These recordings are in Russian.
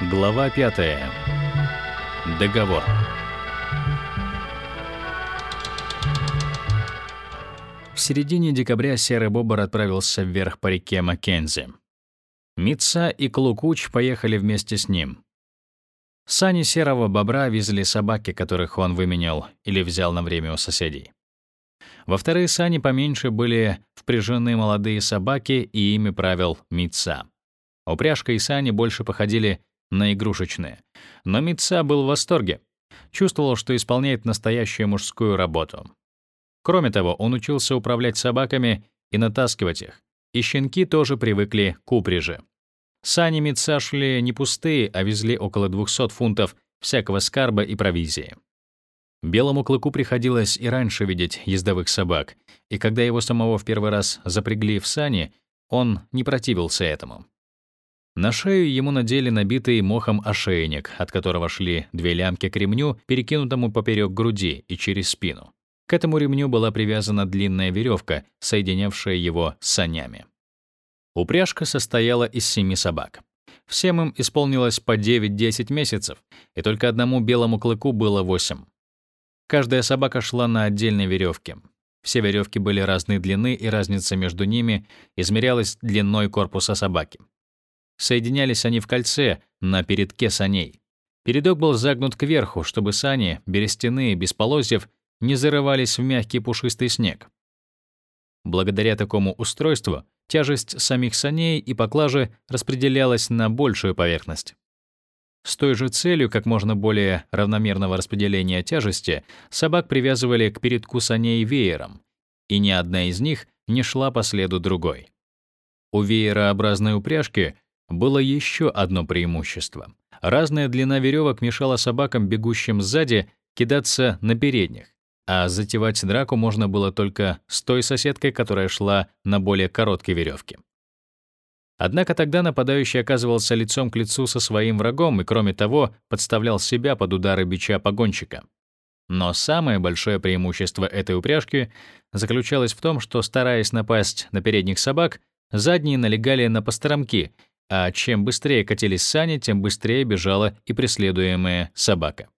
Глава 5. Договор. В середине декабря Серый Бобр отправился вверх по реке Маккензи. Митца и Клукуч поехали вместе с ним. Сани Серого Бобра везли собаки, которых он выменял или взял на время у соседей. Во вторые сани поменьше были впряжены молодые собаки, и ими правил Митца. Упряжка и сани больше походили на игрушечные. Но Митца был в восторге. Чувствовал, что исполняет настоящую мужскую работу. Кроме того, он учился управлять собаками и натаскивать их. И щенки тоже привыкли к упряжи. Сани Митца шли не пустые, а везли около 200 фунтов всякого скарба и провизии. Белому клыку приходилось и раньше видеть ездовых собак, и когда его самого в первый раз запрягли в сани, он не противился этому. На шею ему надели набитый мохом ошейник, от которого шли две лямки к ремню, перекинутому поперек груди и через спину. К этому ремню была привязана длинная веревка, соединявшая его с санями. Упряжка состояла из семи собак. Всем им исполнилось по 9-10 месяцев, и только одному белому клыку было 8. Каждая собака шла на отдельной веревке. Все веревки были разной длины, и разница между ними измерялась длиной корпуса собаки. Соединялись они в кольце на передке саней. Передок был загнут кверху, чтобы сани, берестяные, без полозьев, не зарывались в мягкий пушистый снег. Благодаря такому устройству тяжесть самих саней и поклажи распределялась на большую поверхность. С той же целью, как можно более равномерного распределения тяжести, собак привязывали к передку саней веером, и ни одна из них не шла по следу другой. У веерообразной упряжки было еще одно преимущество. Разная длина веревок мешала собакам, бегущим сзади, кидаться на передних, а затевать драку можно было только с той соседкой, которая шла на более короткой веревке. Однако тогда нападающий оказывался лицом к лицу со своим врагом и, кроме того, подставлял себя под удары бича погонщика. Но самое большое преимущество этой упряжки заключалось в том, что, стараясь напасть на передних собак, задние налегали на постромки, а чем быстрее катились сани, тем быстрее бежала и преследуемая собака.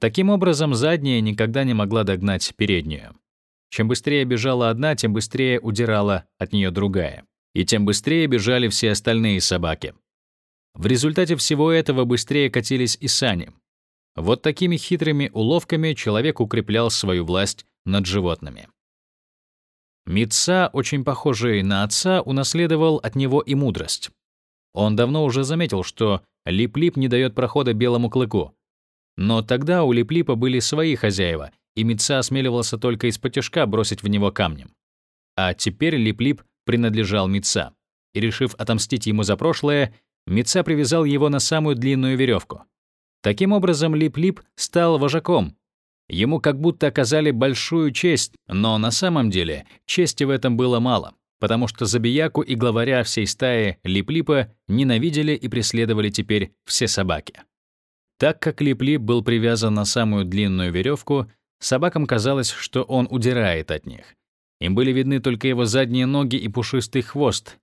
Таким образом, задняя никогда не могла догнать переднюю. Чем быстрее бежала одна, тем быстрее удирала от нее другая и тем быстрее бежали все остальные собаки. В результате всего этого быстрее катились и сани. Вот такими хитрыми уловками человек укреплял свою власть над животными. Митца, очень похожий на отца, унаследовал от него и мудрость. Он давно уже заметил, что Лип-Лип не дает прохода белому клыку. Но тогда у Лип-Липа были свои хозяева, и Митца осмеливался только из-под бросить в него камнем. А теперь Лип-Лип принадлежал Митца. И решив отомстить ему за прошлое, Митца привязал его на самую длинную веревку. Таким образом, Лип-Лип стал вожаком. Ему как будто оказали большую честь, но на самом деле чести в этом было мало, потому что Забияку и главаря всей стаи Лип-Липа ненавидели и преследовали теперь все собаки. Так как Лип-Лип был привязан на самую длинную веревку, собакам казалось, что он удирает от них, им были видны только его задние ноги и пушистый хвост.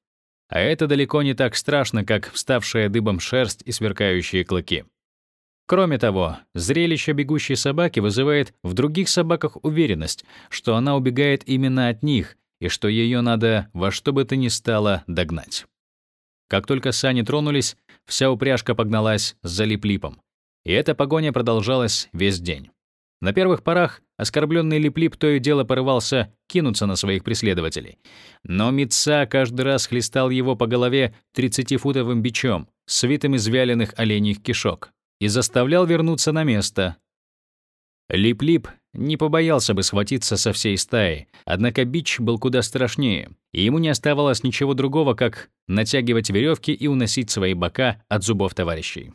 А это далеко не так страшно, как вставшая дыбом шерсть и сверкающие клыки. Кроме того, зрелище бегущей собаки вызывает в других собаках уверенность, что она убегает именно от них и что ее надо во что бы то ни стало догнать. Как только сани тронулись, вся упряжка погналась за лип-липом. И эта погоня продолжалась весь день. На первых порах оскорбленный Лип-Лип то и дело порывался кинуться на своих преследователей. Но Митца каждый раз хлестал его по голове 30-футовым бичом, свитым из вяленых оленьих кишок, и заставлял вернуться на место. Лип-Лип не побоялся бы схватиться со всей стаи, однако бич был куда страшнее, и ему не оставалось ничего другого, как натягивать веревки и уносить свои бока от зубов товарищей.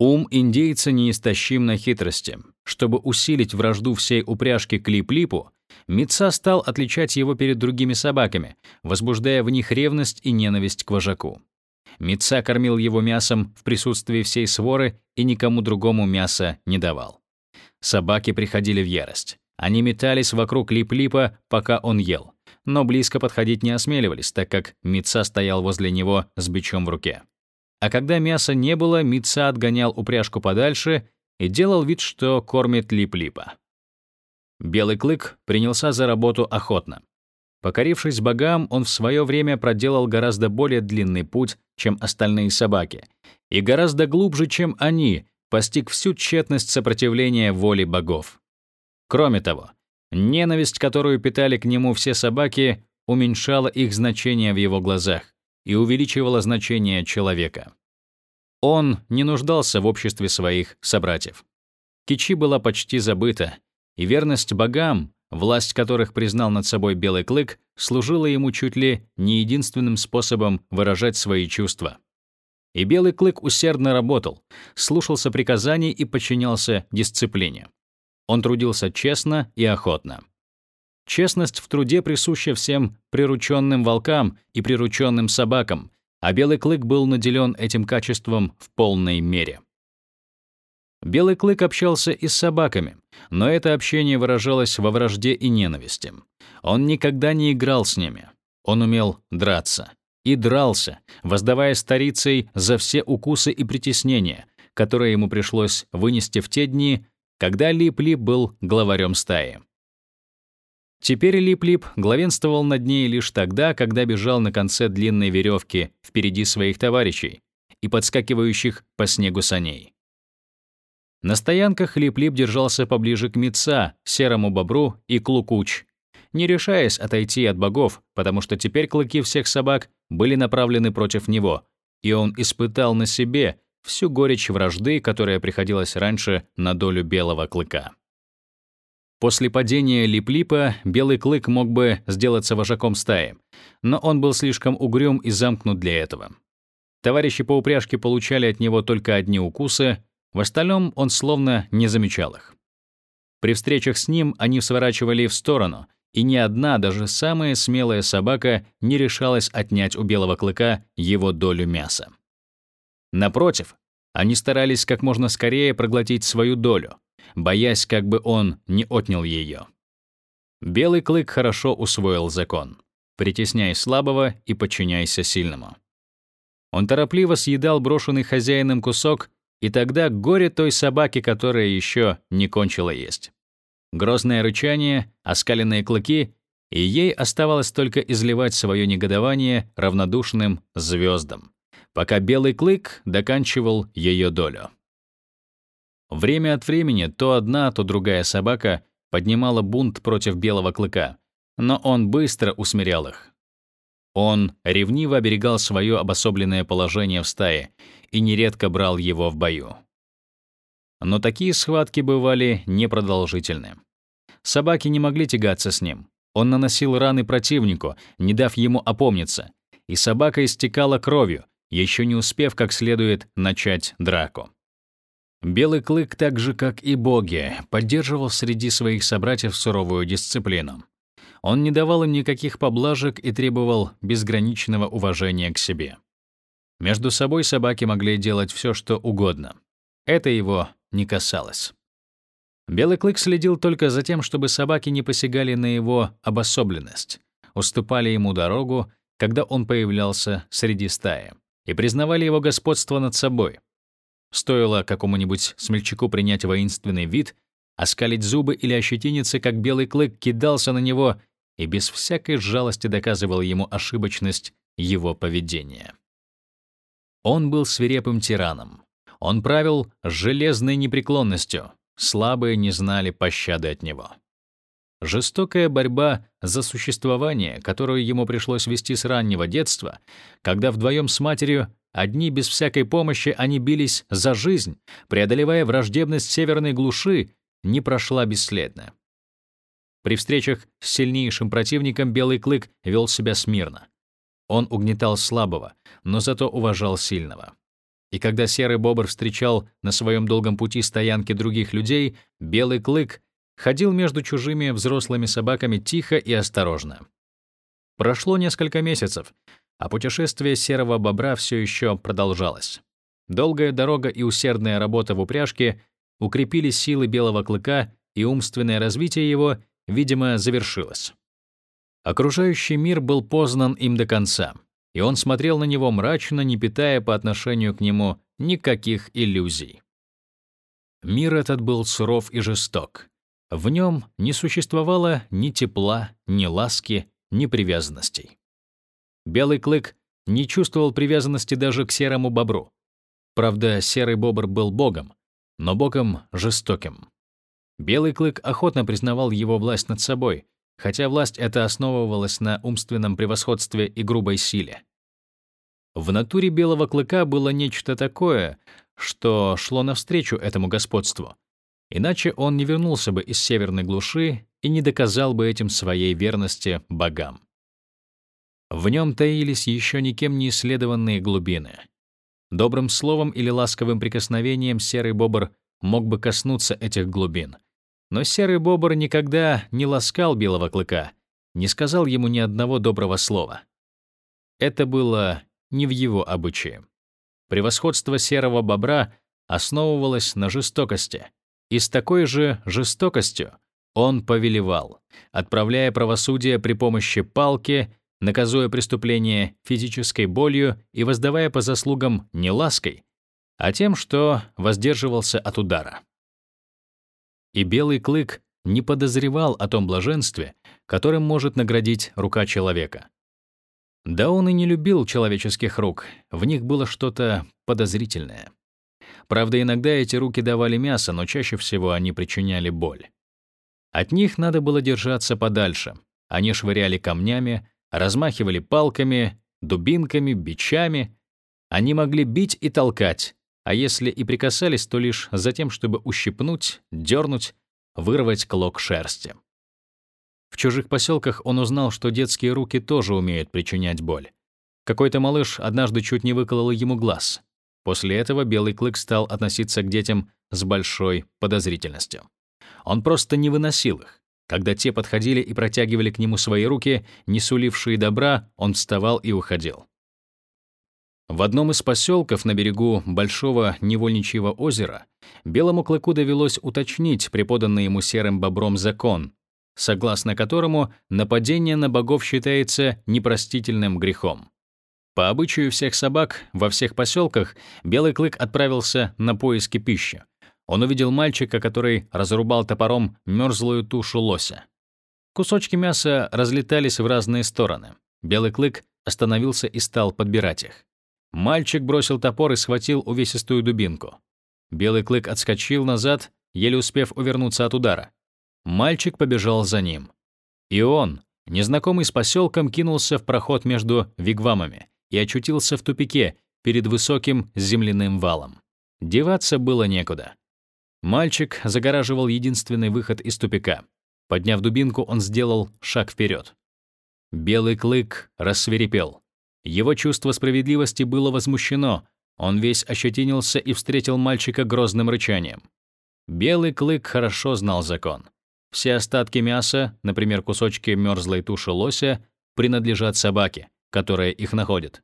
Ум индейца неистощим на хитрости. Чтобы усилить вражду всей упряжки к Лип-Липу, Митца стал отличать его перед другими собаками, возбуждая в них ревность и ненависть к вожаку. Митца кормил его мясом в присутствии всей своры и никому другому мяса не давал. Собаки приходили в ярость. Они метались вокруг Лип-Липа, пока он ел, но близко подходить не осмеливались, так как Митца стоял возле него с бичом в руке. А когда мяса не было, Митца отгонял упряжку подальше и делал вид, что кормит лип-липа. Белый клык принялся за работу охотно. Покорившись богам, он в свое время проделал гораздо более длинный путь, чем остальные собаки, и гораздо глубже, чем они, постиг всю тщетность сопротивления воле богов. Кроме того, ненависть, которую питали к нему все собаки, уменьшала их значение в его глазах и увеличивала значение человека. Он не нуждался в обществе своих собратьев. Кичи была почти забыта, и верность богам, власть которых признал над собой Белый Клык, служила ему чуть ли не единственным способом выражать свои чувства. И Белый Клык усердно работал, слушался приказаний и подчинялся дисциплине. Он трудился честно и охотно. Честность в труде присуща всем прирученным волкам и прирученным собакам, а Белый Клык был наделен этим качеством в полной мере. Белый Клык общался и с собаками, но это общение выражалось во вражде и ненависти. Он никогда не играл с ними. Он умел драться. И дрался, воздавая старицей за все укусы и притеснения, которые ему пришлось вынести в те дни, когда Лип-Лип был главарем стаи. Теперь Лип-Лип главенствовал над ней лишь тогда, когда бежал на конце длинной веревки впереди своих товарищей и подскакивающих по снегу саней. На стоянках Лип-Лип держался поближе к Митца, Серому Бобру и Клукуч, не решаясь отойти от богов, потому что теперь клыки всех собак были направлены против него, и он испытал на себе всю горечь вражды, которая приходилась раньше на долю белого клыка. После падения Лип-Липа белый клык мог бы сделаться вожаком стаи, но он был слишком угрюм и замкнут для этого. Товарищи по упряжке получали от него только одни укусы, в остальном он словно не замечал их. При встречах с ним они сворачивали в сторону, и ни одна, даже самая смелая собака не решалась отнять у белого клыка его долю мяса. Напротив, они старались как можно скорее проглотить свою долю, боясь, как бы он не отнял ее. Белый клык хорошо усвоил закон. Притесняй слабого и подчиняйся сильному. Он торопливо съедал брошенный хозяином кусок и тогда горе той собаки, которая еще не кончила есть. Грозное рычание, оскаленные клыки, и ей оставалось только изливать свое негодование равнодушным звездам, пока белый клык доканчивал ее долю. Время от времени то одна, то другая собака поднимала бунт против белого клыка, но он быстро усмирял их. Он ревниво оберегал свое обособленное положение в стае и нередко брал его в бою. Но такие схватки бывали непродолжительны. Собаки не могли тягаться с ним. Он наносил раны противнику, не дав ему опомниться, и собака истекала кровью, еще не успев как следует начать драку. Белый клык, так же как и боги, поддерживал среди своих собратьев суровую дисциплину. Он не давал им никаких поблажек и требовал безграничного уважения к себе. Между собой собаки могли делать все, что угодно. Это его не касалось. Белый клык следил только за тем, чтобы собаки не посягали на его обособленность, уступали ему дорогу, когда он появлялся среди стаи, и признавали его господство над собой. Стоило какому-нибудь смельчаку принять воинственный вид, оскалить зубы или ощетиниться, как белый клык кидался на него и без всякой жалости доказывал ему ошибочность его поведения. Он был свирепым тираном. Он правил с железной непреклонностью, слабые не знали пощады от него. Жестокая борьба за существование, которую ему пришлось вести с раннего детства, когда вдвоем с матерью одни без всякой помощи они бились за жизнь, преодолевая враждебность северной глуши, не прошла бесследно. При встречах с сильнейшим противником Белый Клык вел себя смирно. Он угнетал слабого, но зато уважал сильного. И когда Серый Бобр встречал на своем долгом пути стоянки других людей, Белый Клык ходил между чужими взрослыми собаками тихо и осторожно. Прошло несколько месяцев, а путешествие Серого Бобра все еще продолжалось. Долгая дорога и усердная работа в упряжке укрепили силы Белого Клыка, и умственное развитие его, видимо, завершилось. Окружающий мир был познан им до конца, и он смотрел на него мрачно, не питая по отношению к нему никаких иллюзий. Мир этот был суров и жесток. В нем не существовало ни тепла, ни ласки, ни привязанностей. Белый клык не чувствовал привязанности даже к серому бобру. Правда, серый бобр был богом, но богом жестоким. Белый клык охотно признавал его власть над собой, хотя власть эта основывалась на умственном превосходстве и грубой силе. В натуре белого клыка было нечто такое, что шло навстречу этому господству. Иначе он не вернулся бы из северной глуши и не доказал бы этим своей верности богам. В нем таились еще никем не исследованные глубины. Добрым словом или ласковым прикосновением серый бобр мог бы коснуться этих глубин. Но серый бобр никогда не ласкал белого клыка, не сказал ему ни одного доброго слова. Это было не в его обычае. Превосходство серого бобра основывалось на жестокости, и с такой же жестокостью он повелевал, отправляя правосудие при помощи палки наказуя преступление физической болью и воздавая по заслугам не лаской, а тем, что воздерживался от удара. И белый клык не подозревал о том блаженстве, которым может наградить рука человека. Да он и не любил человеческих рук, в них было что-то подозрительное. Правда, иногда эти руки давали мясо, но чаще всего они причиняли боль. От них надо было держаться подальше. Они швыряли камнями, размахивали палками, дубинками, бичами. Они могли бить и толкать, а если и прикасались, то лишь за тем, чтобы ущипнуть, дернуть, вырвать клок шерсти. В чужих поселках он узнал, что детские руки тоже умеют причинять боль. Какой-то малыш однажды чуть не выколол ему глаз. После этого Белый Клык стал относиться к детям с большой подозрительностью. Он просто не выносил их. Когда те подходили и протягивали к нему свои руки, не сулившие добра, он вставал и уходил. В одном из поселков на берегу Большого Невольничьего озера Белому клыку довелось уточнить преподанный ему серым бобром закон, согласно которому нападение на богов считается непростительным грехом. По обычаю всех собак во всех поселках Белый клык отправился на поиски пищи, он увидел мальчика, который разрубал топором мерзлую тушу лося. Кусочки мяса разлетались в разные стороны. Белый клык остановился и стал подбирать их. Мальчик бросил топор и схватил увесистую дубинку. Белый клык отскочил назад, еле успев увернуться от удара. Мальчик побежал за ним. И он, незнакомый с поселком, кинулся в проход между вигвамами и очутился в тупике перед высоким земляным валом. Деваться было некуда. Мальчик загораживал единственный выход из тупика. Подняв дубинку, он сделал шаг вперед. Белый клык рассверепел. Его чувство справедливости было возмущено. Он весь ощетинился и встретил мальчика грозным рычанием. Белый клык хорошо знал закон. Все остатки мяса, например, кусочки мерзлой туши лося, принадлежат собаке, которая их находит.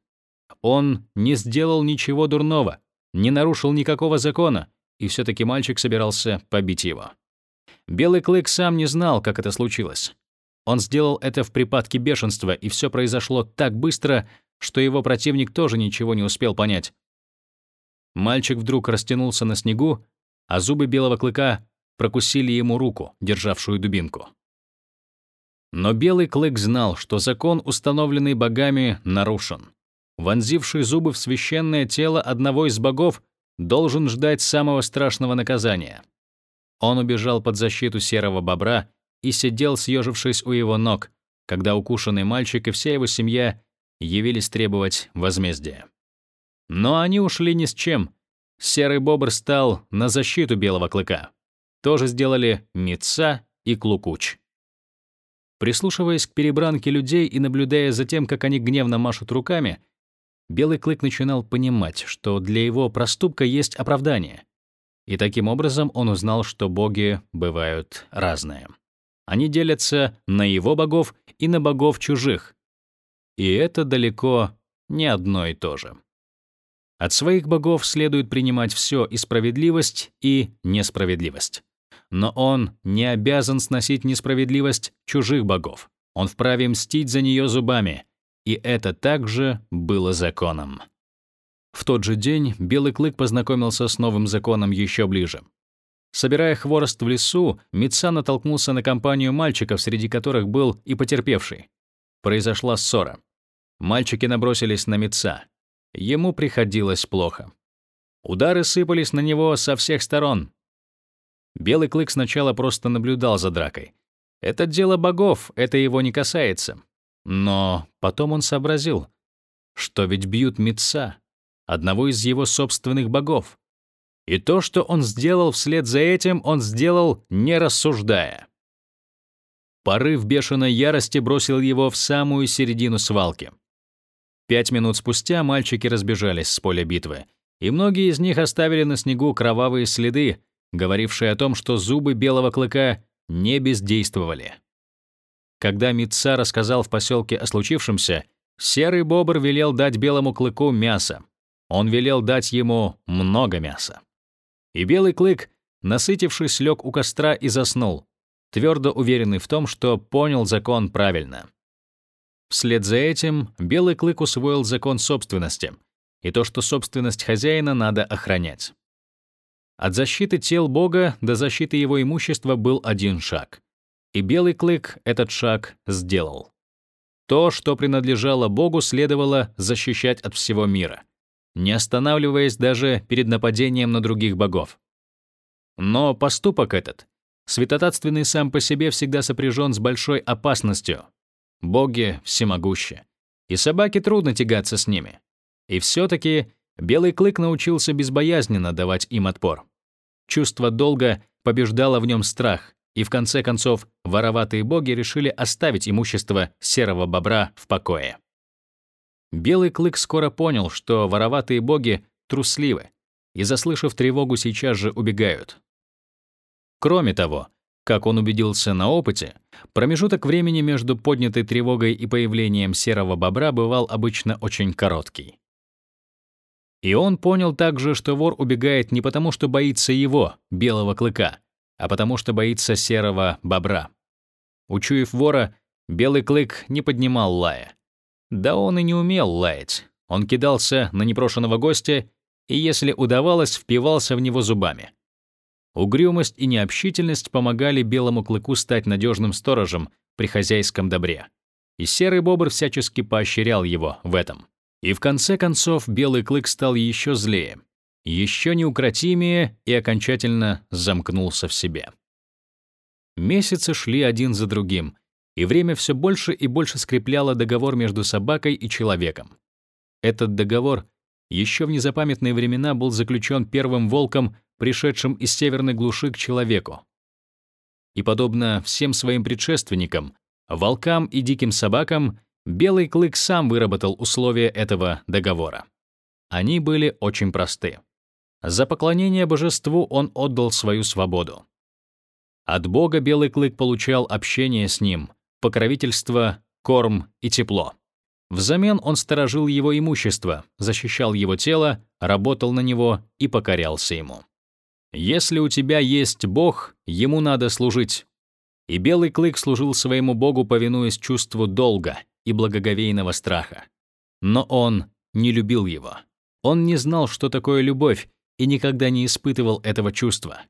Он не сделал ничего дурного, не нарушил никакого закона, и все-таки мальчик собирался побить его. Белый клык сам не знал, как это случилось. Он сделал это в припадке бешенства, и все произошло так быстро, что его противник тоже ничего не успел понять. Мальчик вдруг растянулся на снегу, а зубы белого клыка прокусили ему руку, державшую дубинку. Но белый клык знал, что закон, установленный богами, нарушен. Вонзивший зубы в священное тело одного из богов должен ждать самого страшного наказания. Он убежал под защиту серого бобра и сидел, съежившись у его ног, когда укушенный мальчик и вся его семья явились требовать возмездия. Но они ушли ни с чем. Серый бобр стал на защиту белого клыка. Тоже сделали Митца и Клукуч. Прислушиваясь к перебранке людей и наблюдая за тем, как они гневно машут руками, Белый клык начинал понимать, что для его проступка есть оправдание. И таким образом он узнал, что боги бывают разные. Они делятся на его богов и на богов чужих. И это далеко не одно и то же. От своих богов следует принимать все и справедливость, и несправедливость. Но он не обязан сносить несправедливость чужих богов. Он вправе мстить за нее зубами, и это также было законом. В тот же день Белый Клык познакомился с новым законом еще ближе. Собирая хворост в лесу, Митца натолкнулся на компанию мальчиков, среди которых был и потерпевший. Произошла ссора. Мальчики набросились на Митца. Ему приходилось плохо. Удары сыпались на него со всех сторон. Белый клык сначала просто наблюдал за дракой. Это дело богов, это его не касается. Но потом он сообразил, что ведь бьют Митца, одного из его собственных богов. И то, что он сделал вслед за этим, он сделал, не рассуждая. Порыв бешеной ярости бросил его в самую середину свалки. Пять минут спустя мальчики разбежались с поля битвы, и многие из них оставили на снегу кровавые следы, говорившие о том, что зубы белого клыка не бездействовали. Когда Митца рассказал в поселке о случившемся, серый бобр велел дать белому клыку мясо. Он велел дать ему много мяса. И белый клык, насытившись, лег у костра и заснул, твердо уверенный в том, что понял закон правильно. Вслед за этим белый клык усвоил закон собственности и то, что собственность хозяина надо охранять. От защиты тел Бога до защиты его имущества был один шаг. И Белый Клык этот шаг сделал. То, что принадлежало Богу, следовало защищать от всего мира, не останавливаясь даже перед нападением на других богов. Но поступок этот, святотатственный сам по себе, всегда сопряжен с большой опасностью. Боги всемогущи, и собаке трудно тягаться с ними. И все таки Белый клык научился безбоязненно давать им отпор. Чувство долга побеждало в нем страх, и в конце концов вороватые боги решили оставить имущество серого бобра в покое. Белый клык скоро понял, что вороватые боги трусливы, и, заслышав тревогу, сейчас же убегают. Кроме того, как он убедился на опыте, промежуток времени между поднятой тревогой и появлением серого бобра бывал обычно очень короткий. И он понял также, что вор убегает не потому, что боится его, белого клыка, а потому что боится серого бобра. Учуяв вора, белый клык не поднимал лая. Да он и не умел лаять. Он кидался на непрошенного гостя и, если удавалось, впивался в него зубами. Угрюмость и необщительность помогали белому клыку стать надежным сторожем при хозяйском добре. И серый бобр всячески поощрял его в этом. И в конце концов белый клык стал еще злее, еще неукротимее и окончательно замкнулся в себе. Месяцы шли один за другим, и время все больше и больше скрепляло договор между собакой и человеком. Этот договор еще в незапамятные времена был заключен первым волком, пришедшим из северной глуши к человеку. И подобно всем своим предшественникам, волкам и диким собакам, Белый клык сам выработал условия этого договора. Они были очень просты. За поклонение божеству он отдал свою свободу. От Бога Белый клык получал общение с ним, покровительство, корм и тепло. Взамен он сторожил его имущество, защищал его тело, работал на него и покорялся ему. Если у тебя есть Бог, ему надо служить. И Белый клык служил своему Богу, повинуясь чувству долга — и благоговейного страха. Но он не любил его. Он не знал, что такое любовь, и никогда не испытывал этого чувства.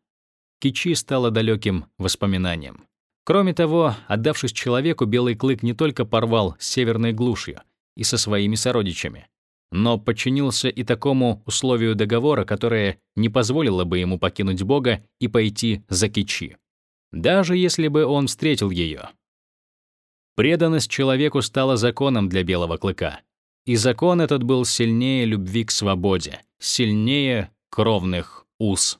Кичи стало далеким воспоминанием. Кроме того, отдавшись человеку, Белый Клык не только порвал с северной глушью и со своими сородичами, но подчинился и такому условию договора, которое не позволило бы ему покинуть Бога и пойти за Кичи. Даже если бы он встретил ее, Преданность человеку стала законом для белого клыка. И закон этот был сильнее любви к свободе, сильнее кровных уз.